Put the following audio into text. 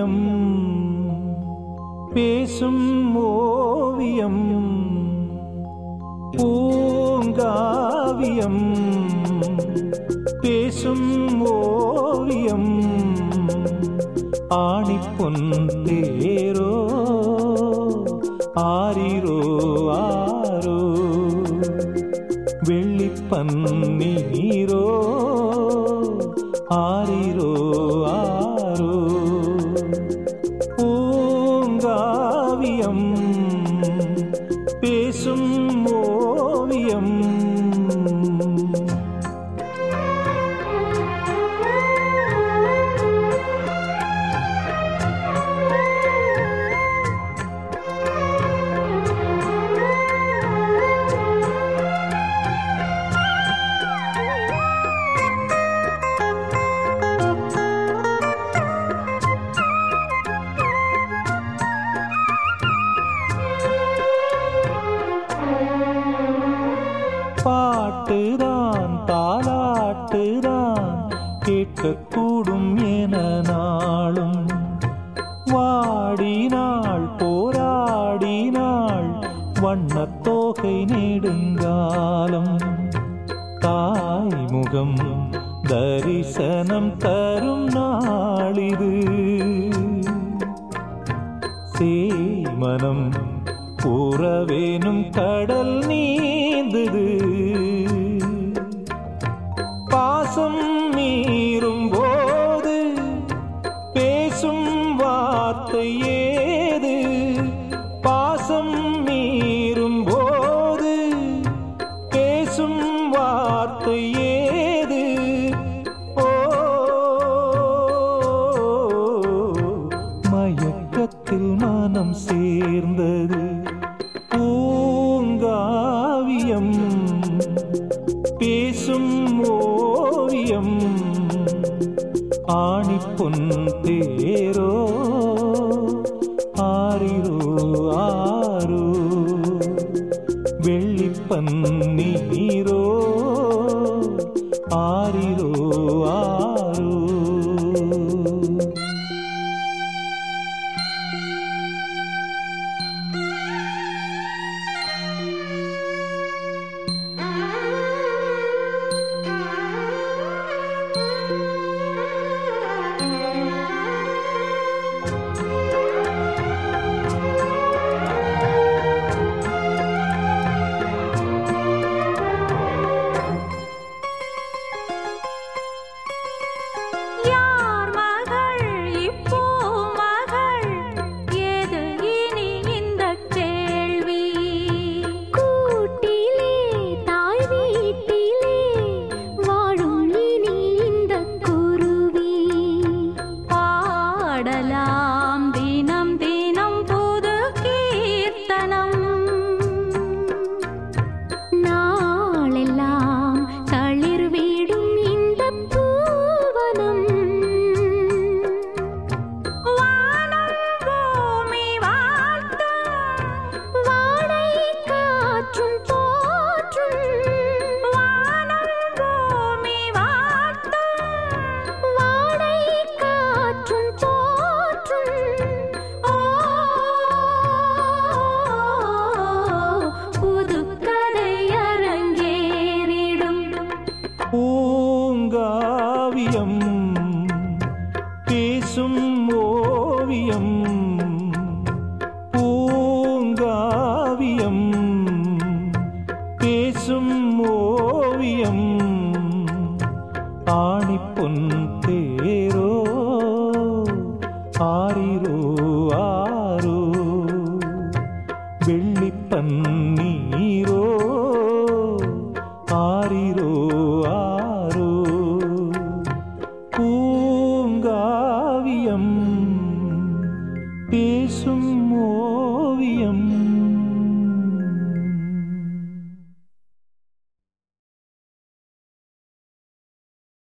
பூங்காவியம் பேசும் ஓவியம் பூங்காவியம் பேசும் ஓவியம் ஆணிப்பொன் தேரோ ஆரிரோ ஆரோ வெள்ளிப்பன்னீரோ ஆரிரோ ஆரோ ஓவியம் பேசும் ஓவியம். பாட்டுதான் தாலாட்டுதான் கேட்கக்கூடும் என நாளும். வாடினாள் போராடினாள் வண்ணத்தோகை நெடுங்காலம். தாய் முகம் தரிசனம் தரும் நாளிது. சேமனம் உறவேனும் கடல் நீந்தது. பாசம் மீறும் போது பேசும் வார்த்தை ஏது? பாசம் மீறும் போது பேசும் வார்த்தை ஏது? ஓ மயக்கத்தில் மனம் சேர்ந்தது பூங்காவியம் பேசும் ஓவியம் ஆணிப்பொன் தேரோ ஆரிரோ ஆரோ. வெள்ளிப்பன் ஓவியம் பேசும் ஓவியம் பூங்காவியம் பேசும் ஓவியம் ஆணிப்புன் தேரோ ஆரிரோ ஆரோ வெள்ளிப்பன் நீரோ ஆரிரோ